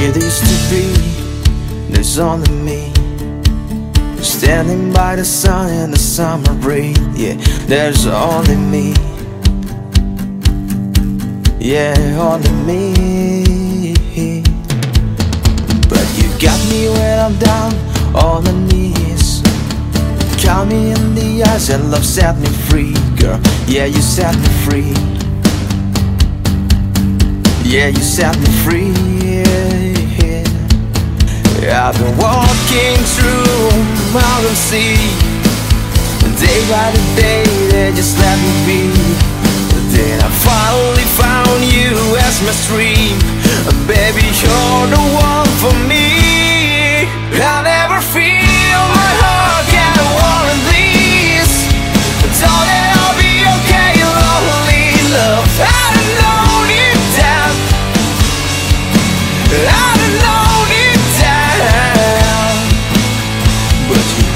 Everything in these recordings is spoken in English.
It used to be. There's only me. Standing by the sun in the summer breeze Yeah, there's only me. Yeah, only me. But you got me when I'm down on my knees. Count me in the eyes and love set me free Girl, yeah, you set me free. Yeah, you set me free. I've been walking through mountain sea. Day by the day, they just let me be. Then I finally found you as my stream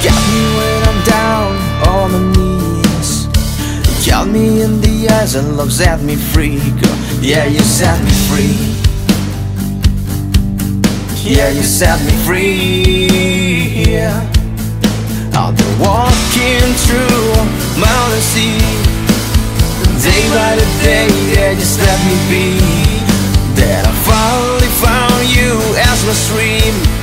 got me when I'm down on my knees. Got me in the eyes and love set me free Girl, yeah, you set me free. Yeah, you set me free. Yeah. I've been walking through mountain sea. Day by the day, yeah, just let me be That I finally found you as my stream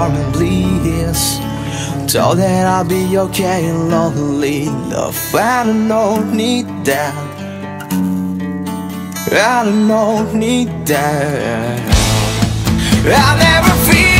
get warm and bleeds Told that I'll be okay and lonely. Love, I don't need that. I don't need that. I'll never feel